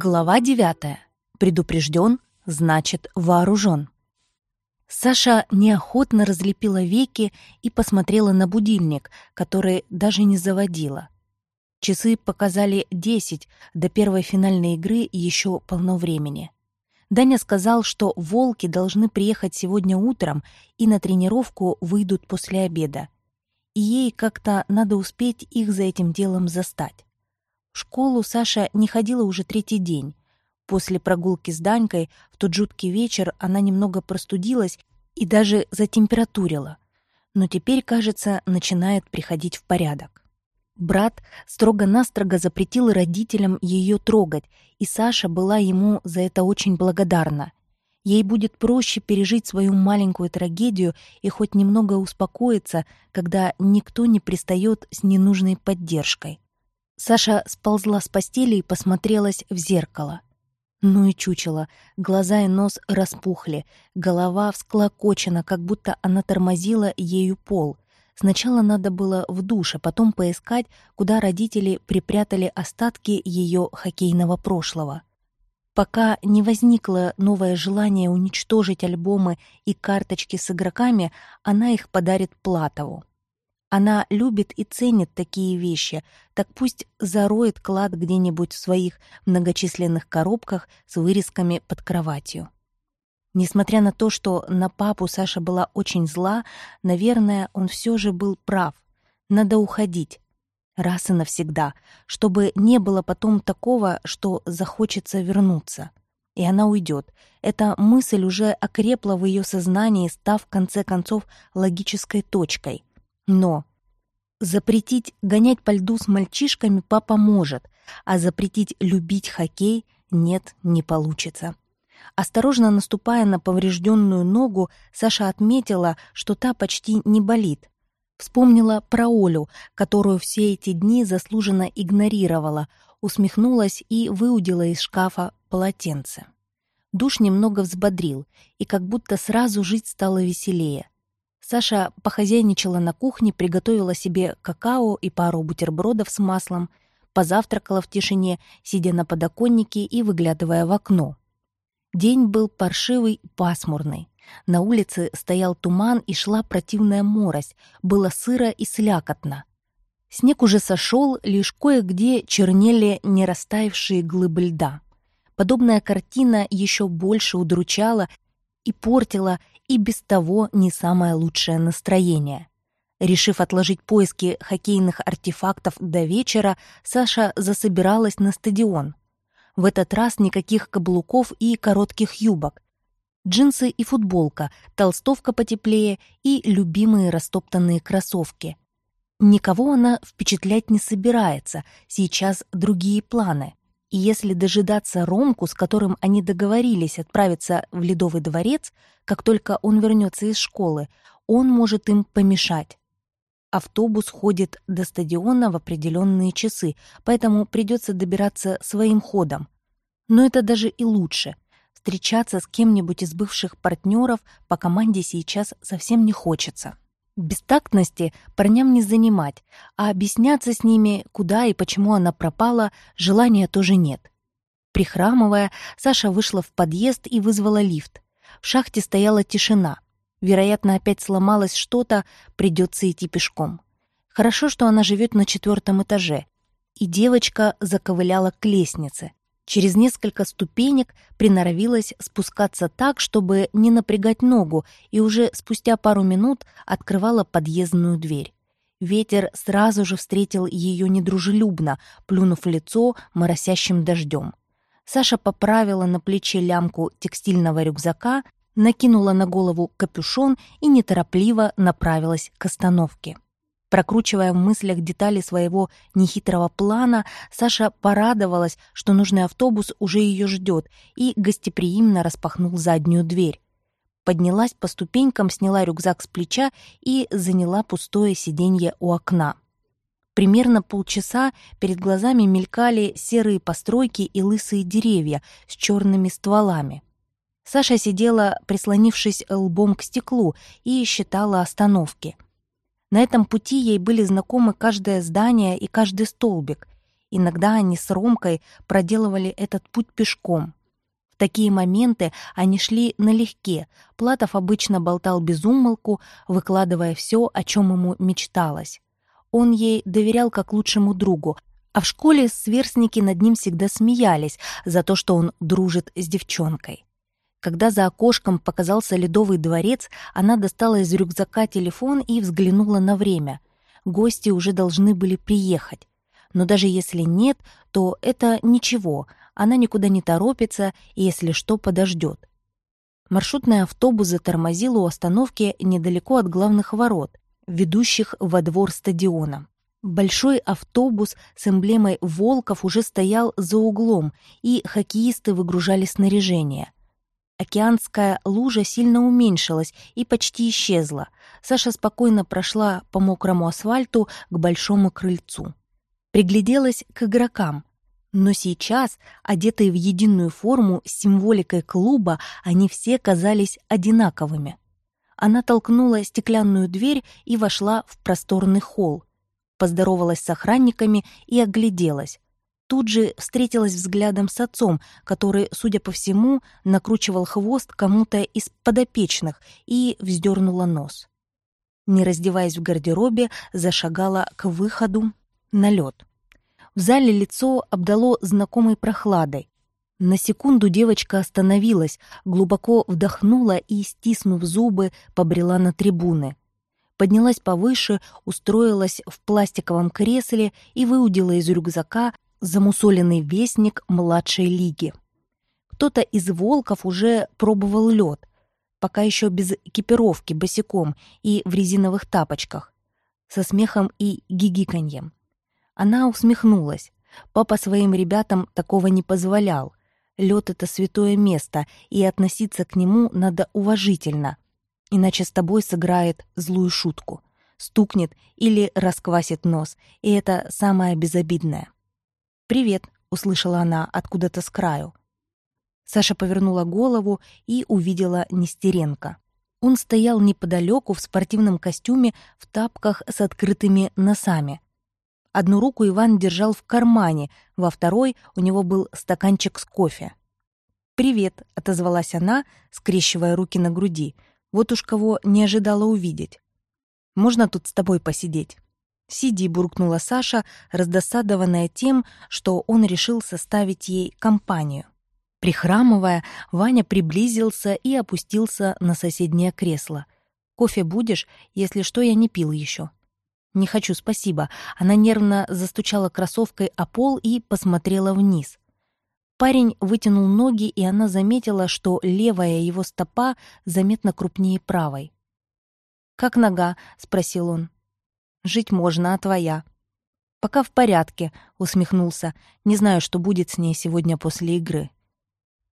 Глава 9. Предупрежден, значит вооружен. Саша неохотно разлепила веки и посмотрела на будильник, который даже не заводила. Часы показали 10, до первой финальной игры еще полно времени. Даня сказал, что волки должны приехать сегодня утром и на тренировку выйдут после обеда. И ей как-то надо успеть их за этим делом застать. Школу Саша не ходила уже третий день. После прогулки с Данькой в тот жуткий вечер она немного простудилась и даже затемпературила. Но теперь, кажется, начинает приходить в порядок. Брат строго-настрого запретил родителям ее трогать, и Саша была ему за это очень благодарна. Ей будет проще пережить свою маленькую трагедию и хоть немного успокоиться, когда никто не пристает с ненужной поддержкой. Саша сползла с постели и посмотрелась в зеркало. Ну и чучело. Глаза и нос распухли, голова всклокочена, как будто она тормозила ею пол. Сначала надо было в душ, а потом поискать, куда родители припрятали остатки ее хоккейного прошлого. Пока не возникло новое желание уничтожить альбомы и карточки с игроками, она их подарит Платову. Она любит и ценит такие вещи, так пусть зароет клад где-нибудь в своих многочисленных коробках с вырезками под кроватью. Несмотря на то, что на папу Саша была очень зла, наверное, он все же был прав. Надо уходить. Раз и навсегда, чтобы не было потом такого, что захочется вернуться. И она уйдет. Эта мысль уже окрепла в ее сознании, став в конце концов логической точкой. Но запретить гонять по льду с мальчишками папа может, а запретить любить хоккей нет, не получится. Осторожно наступая на поврежденную ногу, Саша отметила, что та почти не болит. Вспомнила про Олю, которую все эти дни заслуженно игнорировала, усмехнулась и выудила из шкафа полотенце. Душ немного взбодрил, и как будто сразу жить стало веселее. Саша похозяйничала на кухне, приготовила себе какао и пару бутербродов с маслом, позавтракала в тишине, сидя на подоконнике и выглядывая в окно. День был паршивый и пасмурный. На улице стоял туман и шла противная морось, было сыро и слякотно. Снег уже сошел, лишь кое-где чернели не растаявшие глыбы льда. Подобная картина еще больше удручала и портила и без того не самое лучшее настроение. Решив отложить поиски хоккейных артефактов до вечера, Саша засобиралась на стадион. В этот раз никаких каблуков и коротких юбок. Джинсы и футболка, толстовка потеплее и любимые растоптанные кроссовки. Никого она впечатлять не собирается, сейчас другие планы. И если дожидаться Ромку, с которым они договорились отправиться в Ледовый дворец, как только он вернется из школы, он может им помешать. Автобус ходит до стадиона в определенные часы, поэтому придется добираться своим ходом. Но это даже и лучше. Встречаться с кем-нибудь из бывших партнеров по команде сейчас совсем не хочется. Бестактности парням не занимать, а объясняться с ними, куда и почему она пропала, желания тоже нет. Прихрамывая, Саша вышла в подъезд и вызвала лифт. В шахте стояла тишина. Вероятно, опять сломалось что-то, придется идти пешком. Хорошо, что она живет на четвертом этаже. И девочка заковыляла к лестнице через несколько ступенек приноровилась спускаться так, чтобы не напрягать ногу, и уже спустя пару минут открывала подъездную дверь. Ветер сразу же встретил ее недружелюбно, плюнув лицо моросящим дождем. Саша поправила на плече лямку текстильного рюкзака, накинула на голову капюшон и неторопливо направилась к остановке. Прокручивая в мыслях детали своего нехитрого плана, Саша порадовалась, что нужный автобус уже ее ждет, и гостеприимно распахнул заднюю дверь. Поднялась по ступенькам, сняла рюкзак с плеча и заняла пустое сиденье у окна. Примерно полчаса перед глазами мелькали серые постройки и лысые деревья с черными стволами. Саша сидела, прислонившись лбом к стеклу, и считала остановки — на этом пути ей были знакомы каждое здание и каждый столбик. Иногда они с Ромкой проделывали этот путь пешком. В такие моменты они шли налегке. Платов обычно болтал без умолку, выкладывая все, о чем ему мечталось. Он ей доверял как лучшему другу, а в школе сверстники над ним всегда смеялись за то, что он дружит с девчонкой. Когда за окошком показался ледовый дворец, она достала из рюкзака телефон и взглянула на время. Гости уже должны были приехать. Но даже если нет, то это ничего, она никуда не торопится и, если что, подождет. Маршрутный автобус затормозил у остановки недалеко от главных ворот, ведущих во двор стадиона. Большой автобус с эмблемой «Волков» уже стоял за углом, и хоккеисты выгружали снаряжение. Океанская лужа сильно уменьшилась и почти исчезла. Саша спокойно прошла по мокрому асфальту к большому крыльцу. Пригляделась к игрокам. Но сейчас, одетые в единую форму с символикой клуба, они все казались одинаковыми. Она толкнула стеклянную дверь и вошла в просторный холл поздоровалась с охранниками и огляделась. Тут же встретилась взглядом с отцом, который, судя по всему, накручивал хвост кому-то из подопечных и вздернула нос. Не раздеваясь в гардеробе, зашагала к выходу на лед. В зале лицо обдало знакомой прохладой. На секунду девочка остановилась, глубоко вдохнула и, стиснув зубы, побрела на трибуны поднялась повыше, устроилась в пластиковом кресле и выудила из рюкзака замусоленный вестник младшей лиги. Кто-то из волков уже пробовал лед, пока еще без экипировки, босиком и в резиновых тапочках, со смехом и гигиканьем. Она усмехнулась. Папа своим ребятам такого не позволял. Лед — это святое место, и относиться к нему надо уважительно — Иначе с тобой сыграет злую шутку, стукнет или расквасит нос, и это самое безобидное. «Привет», — услышала она откуда-то с краю. Саша повернула голову и увидела Нестеренко. Он стоял неподалеку в спортивном костюме в тапках с открытыми носами. Одну руку Иван держал в кармане, во второй у него был стаканчик с кофе. «Привет», — отозвалась она, скрещивая руки на груди — вот уж кого не ожидала увидеть. «Можно тут с тобой посидеть?» «Сиди», — буркнула Саша, раздосадованная тем, что он решил составить ей компанию. Прихрамывая, Ваня приблизился и опустился на соседнее кресло. «Кофе будешь? Если что, я не пил еще». «Не хочу, спасибо». Она нервно застучала кроссовкой о пол и посмотрела вниз. Парень вытянул ноги, и она заметила, что левая его стопа заметно крупнее правой. «Как нога?» — спросил он. «Жить можно, а твоя?» «Пока в порядке», — усмехнулся. «Не знаю, что будет с ней сегодня после игры».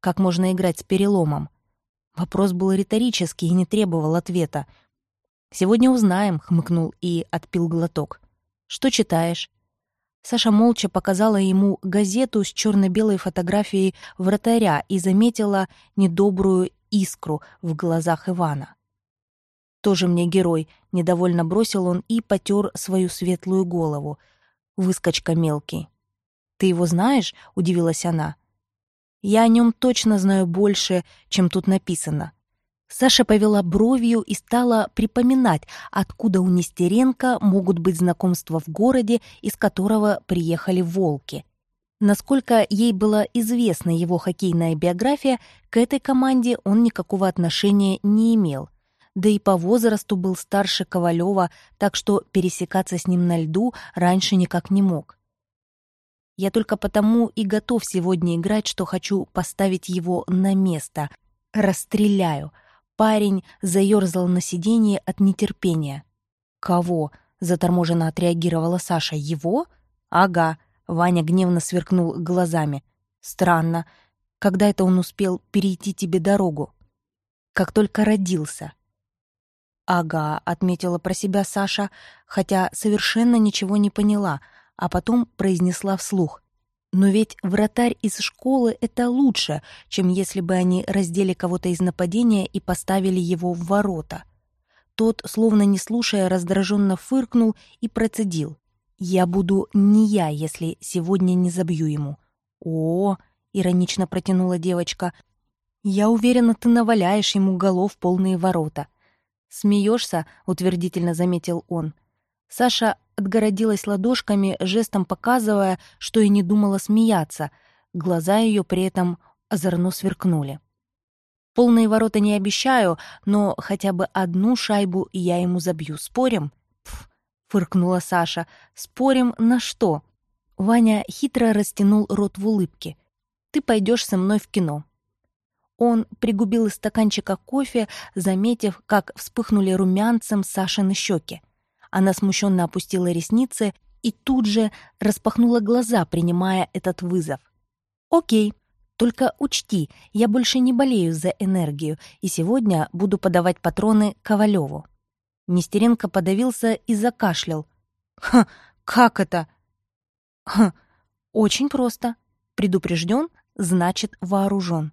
«Как можно играть с переломом?» Вопрос был риторический и не требовал ответа. «Сегодня узнаем», — хмыкнул и отпил глоток. «Что читаешь?» Саша молча показала ему газету с черно-белой фотографией вратаря и заметила недобрую искру в глазах Ивана. «Тоже мне герой», — недовольно бросил он и потер свою светлую голову. «Выскочка мелкий». «Ты его знаешь?» — удивилась она. «Я о нем точно знаю больше, чем тут написано. Саша повела бровью и стала припоминать, откуда у Нестеренко могут быть знакомства в городе, из которого приехали волки. Насколько ей была известна его хоккейная биография, к этой команде он никакого отношения не имел. Да и по возрасту был старше Ковалева, так что пересекаться с ним на льду раньше никак не мог. Я только потому и готов сегодня играть, что хочу поставить его на место. Расстреляю — Парень заерзал на сиденье от нетерпения. «Кого?» — заторможенно отреагировала Саша. «Его?» «Ага», — Ваня гневно сверкнул глазами. «Странно. Когда это он успел перейти тебе дорогу?» «Как только родился». «Ага», — отметила про себя Саша, хотя совершенно ничего не поняла, а потом произнесла вслух. Но ведь вратарь из школы — это лучше, чем если бы они раздели кого-то из нападения и поставили его в ворота. Тот, словно не слушая, раздраженно фыркнул и процедил. Я буду не я, если сегодня не забью ему. О, иронично протянула девочка. Я уверена, ты наваляешь ему голов полные ворота. Смеешься, утвердительно заметил он. Саша отгородилась ладошками, жестом показывая, что и не думала смеяться. Глаза ее при этом озорно сверкнули. Полные ворота не обещаю, но хотя бы одну шайбу я ему забью. Спорим? Пф, фыркнула Саша. Спорим на что? Ваня хитро растянул рот в улыбке. Ты пойдешь со мной в кино. Он пригубил из стаканчика кофе, заметив, как вспыхнули румянцем Сашины щеки. Она смущенно опустила ресницы и тут же распахнула глаза, принимая этот вызов. «Окей», только учти, я больше не болею за энергию, и сегодня буду подавать патроны Ковалеву. Нестеренко подавился и закашлял. «Ха, как это?» «Ха, очень просто. Предупрежден, значит вооружен».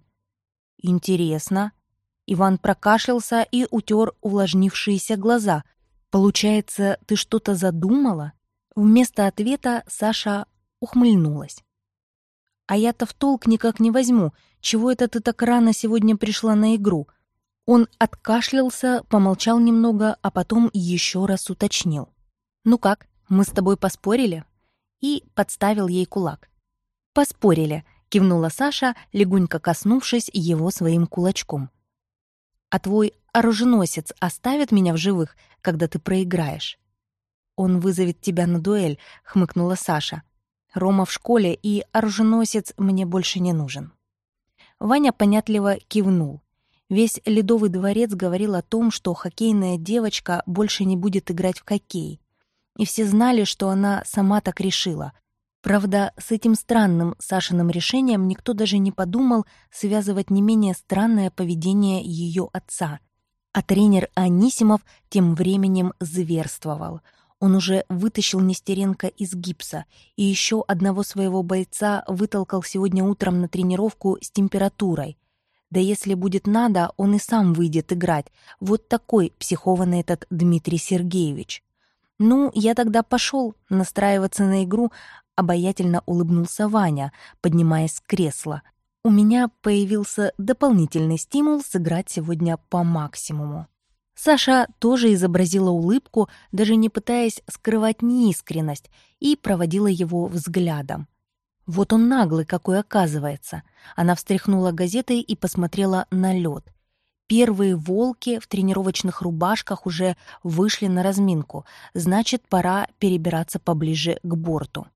«Интересно». Иван прокашлялся и утер увлажнившиеся глаза. «Получается, ты что-то задумала?» Вместо ответа Саша ухмыльнулась. А я-то в толк никак не возьму, чего это ты так рано сегодня пришла на игру? Он откашлялся, помолчал немного, а потом еще раз уточнил. «Ну как, мы с тобой поспорили?» И подставил ей кулак. «Поспорили», — кивнула Саша, легонько коснувшись его своим кулачком. «А твой оруженосец оставит меня в живых, когда ты проиграешь?» «Он вызовет тебя на дуэль», — хмыкнула Саша. Рома в школе, и оруженосец мне больше не нужен. Ваня понятливо кивнул. Весь Ледовый дворец говорил о том, что хоккейная девочка больше не будет играть в хоккей. И все знали, что она сама так решила. Правда, с этим странным Сашиным решением никто даже не подумал связывать не менее странное поведение ее отца. А тренер Анисимов тем временем зверствовал — он уже вытащил Нестеренко из гипса и еще одного своего бойца вытолкал сегодня утром на тренировку с температурой. Да если будет надо, он и сам выйдет играть. Вот такой психованный этот Дмитрий Сергеевич. «Ну, я тогда пошел настраиваться на игру», — обаятельно улыбнулся Ваня, поднимаясь с кресла. «У меня появился дополнительный стимул сыграть сегодня по максимуму». Саша тоже изобразила улыбку, даже не пытаясь скрывать неискренность, и проводила его взглядом. Вот он наглый какой оказывается. Она встряхнула газетой и посмотрела на лед. Первые волки в тренировочных рубашках уже вышли на разминку, значит, пора перебираться поближе к борту.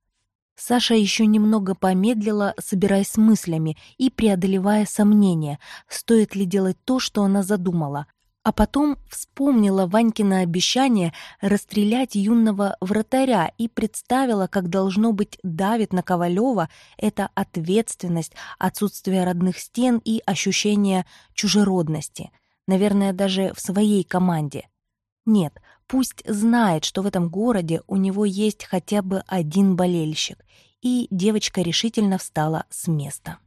Саша еще немного помедлила, собираясь с мыслями и преодолевая сомнения, стоит ли делать то, что она задумала, а потом вспомнила Ванькино обещание расстрелять юного вратаря и представила, как должно быть давит на Ковалева эта ответственность, отсутствие родных стен и ощущение чужеродности. Наверное, даже в своей команде. Нет, пусть знает, что в этом городе у него есть хотя бы один болельщик. И девочка решительно встала с места.